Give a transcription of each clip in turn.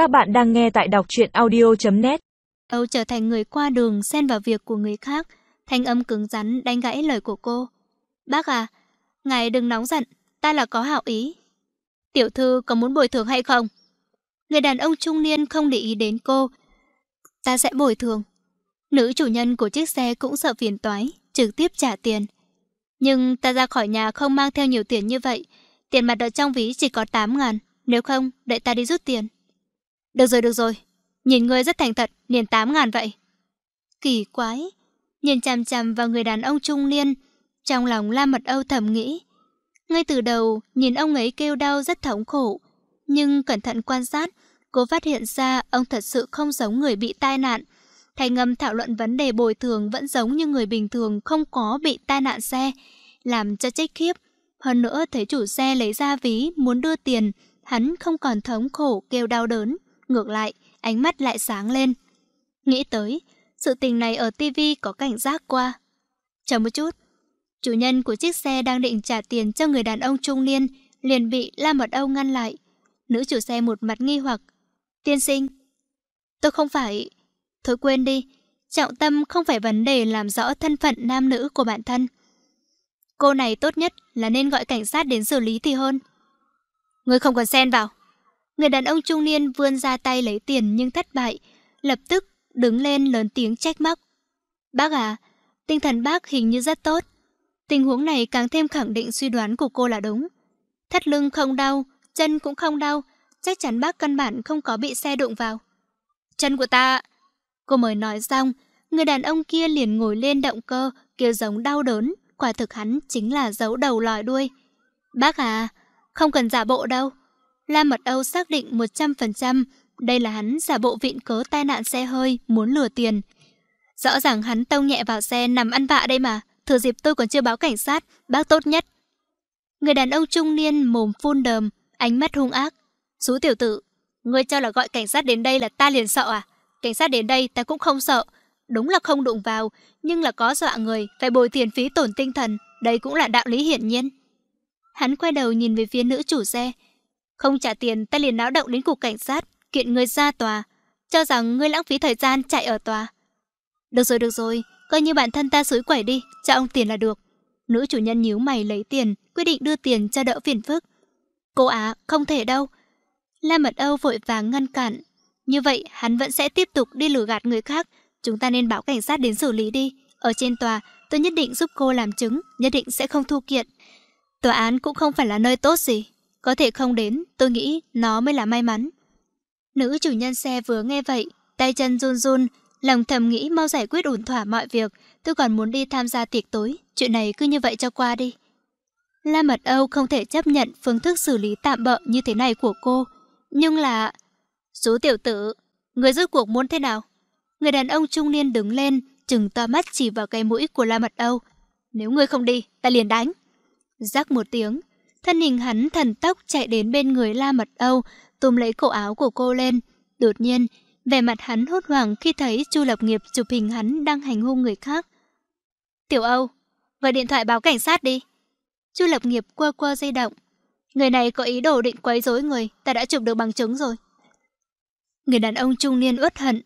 Các bạn đang nghe tại đọc truyện audio.net Âu trở thành người qua đường xen vào việc của người khác, thanh âm cứng rắn đánh gãy lời của cô. Bác à, ngài đừng nóng giận, ta là có hảo ý. Tiểu thư có muốn bồi thường hay không? Người đàn ông trung niên không để ý đến cô. Ta sẽ bồi thường. Nữ chủ nhân của chiếc xe cũng sợ phiền toái, trực tiếp trả tiền. Nhưng ta ra khỏi nhà không mang theo nhiều tiền như vậy. Tiền mặt ở trong ví chỉ có 8 ngàn. Nếu không, đợi ta đi rút tiền. Được rồi, được rồi. Nhìn ngươi rất thành thật, liền 8 ngàn vậy. Kỳ quái. Nhìn chằm chằm vào người đàn ông trung niên. Trong lòng La Mật Âu thầm nghĩ. Ngay từ đầu, nhìn ông ấy kêu đau rất thống khổ. Nhưng cẩn thận quan sát, cô phát hiện ra ông thật sự không giống người bị tai nạn. Thành ngâm thảo luận vấn đề bồi thường vẫn giống như người bình thường không có bị tai nạn xe, làm cho trách khiếp. Hơn nữa thấy chủ xe lấy ra ví muốn đưa tiền, hắn không còn thống khổ kêu đau đớn. Ngược lại, ánh mắt lại sáng lên. Nghĩ tới, sự tình này ở tivi có cảnh giác qua. Chờ một chút, chủ nhân của chiếc xe đang định trả tiền cho người đàn ông trung niên, liền bị La Mật Âu ngăn lại. Nữ chủ xe một mặt nghi hoặc. Tiên sinh, tôi không phải... Thôi quên đi, trọng tâm không phải vấn đề làm rõ thân phận nam nữ của bản thân. Cô này tốt nhất là nên gọi cảnh sát đến xử lý thì hơn. Người không cần xen vào. Người đàn ông trung niên vươn ra tay lấy tiền nhưng thất bại, lập tức đứng lên lớn tiếng trách móc. Bác à, tinh thần bác hình như rất tốt. Tình huống này càng thêm khẳng định suy đoán của cô là đúng. Thắt lưng không đau, chân cũng không đau, chắc chắn bác căn bản không có bị xe đụng vào. Chân của ta... Cô mới nói xong, người đàn ông kia liền ngồi lên động cơ, kêu giống đau đớn, quả thực hắn chính là giấu đầu lòi đuôi. Bác à, không cần giả bộ đâu. La Mật Âu xác định 100% đây là hắn giả bộ vịn cớ tai nạn xe hơi, muốn lừa tiền. Rõ ràng hắn tông nhẹ vào xe nằm ăn vạ đây mà, thừa dịp tôi còn chưa báo cảnh sát, bác tốt nhất. Người đàn ông trung niên mồm phun đờm, ánh mắt hung ác. Sú tiểu tử, ngươi cho là gọi cảnh sát đến đây là ta liền sợ à? Cảnh sát đến đây ta cũng không sợ. Đúng là không đụng vào, nhưng là có dọa người, phải bồi tiền phí tổn tinh thần. Đây cũng là đạo lý hiển nhiên. Hắn quay đầu nhìn về phía nữ chủ xe. Không trả tiền, ta liền náo động đến cục cảnh sát, kiện người ra tòa. Cho rằng ngươi lãng phí thời gian chạy ở tòa. Được rồi, được rồi, coi như bản thân ta suối quẩy đi, cho ông tiền là được. Nữ chủ nhân nhíu mày lấy tiền, quyết định đưa tiền cho đỡ phiền phức. Cô Á, không thể đâu. La Mật Âu vội vàng ngăn cản. Như vậy, hắn vẫn sẽ tiếp tục đi lừa gạt người khác. Chúng ta nên báo cảnh sát đến xử lý đi. Ở trên tòa, tôi nhất định giúp cô làm chứng, nhất định sẽ không thu kiện. Tòa án cũng không phải là nơi tốt gì. Có thể không đến, tôi nghĩ nó mới là may mắn. Nữ chủ nhân xe vừa nghe vậy, tay chân run run, lòng thầm nghĩ mau giải quyết ổn thỏa mọi việc, tôi còn muốn đi tham gia tiệc tối, chuyện này cứ như vậy cho qua đi. La Mật Âu không thể chấp nhận phương thức xử lý tạm bợ như thế này của cô, nhưng là... số tiểu tử, người rốt cuộc muốn thế nào? Người đàn ông trung niên đứng lên, chừng to mắt chỉ vào cái mũi của La Mật Âu. Nếu ngươi không đi, ta liền đánh. Rắc một tiếng, thân hình hắn thần tốc chạy đến bên người La Mật Âu, túm lấy cổ áo của cô lên. Đột nhiên, vẻ mặt hắn hốt hoảng khi thấy Chu Lập Nghiệp chụp hình hắn đang hành hung người khác. Tiểu Âu, gọi điện thoại báo cảnh sát đi. Chu Lập Nghiệp qua qua dây động. Người này có ý đồ định quấy rối người, ta đã chụp được bằng chứng rồi. Người đàn ông trung niên uất hận.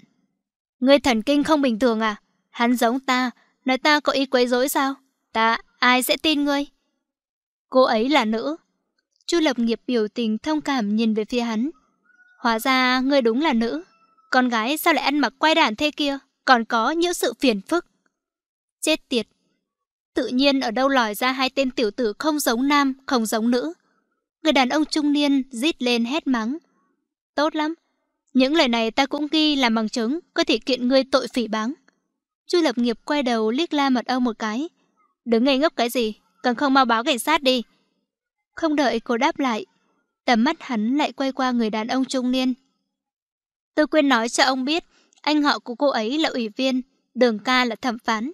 Ngươi thần kinh không bình thường à? Hắn giống ta, nói ta có ý quấy rối sao? Ta, ai sẽ tin ngươi? Cô ấy là nữ. Chu lập nghiệp biểu tình thông cảm nhìn về phía hắn. Hóa ra ngươi đúng là nữ. Con gái sao lại ăn mặc quay đản thế kia? Còn có những sự phiền phức. Chết tiệt. Tự nhiên ở đâu lòi ra hai tên tiểu tử không giống nam, không giống nữ. Người đàn ông trung niên rít lên hét mắng. Tốt lắm. Những lời này ta cũng ghi làm bằng chứng, có thể kiện ngươi tội phỉ báng. Chu lập nghiệp quay đầu liếc la mật âu một cái. Đứng ngây ngốc cái gì, cần không mau báo cảnh sát đi. Không đợi cô đáp lại, tầm mắt hắn lại quay qua người đàn ông trung niên. Tôi quên nói cho ông biết, anh họ của cô ấy là ủy viên, đường ca là thẩm phán.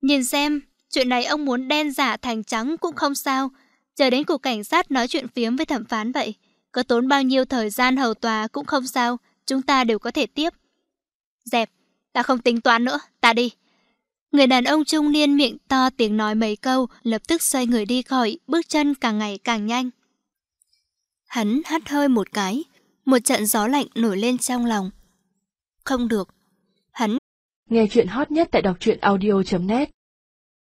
Nhìn xem, chuyện này ông muốn đen giả thành trắng cũng không sao, chờ đến cục cảnh sát nói chuyện phiếm với thẩm phán vậy. Có tốn bao nhiêu thời gian hầu tòa cũng không sao, chúng ta đều có thể tiếp. Dẹp, ta không tính toán nữa, ta đi. Người đàn ông trung niên miệng to tiếng nói mấy câu, lập tức xoay người đi khỏi, bước chân càng ngày càng nhanh. Hắn hắt hơi một cái, Một trận gió lạnh nổi lên trong lòng. Không được. Hắn Nghe chuyện hot nhất tại đọc truyện audio.net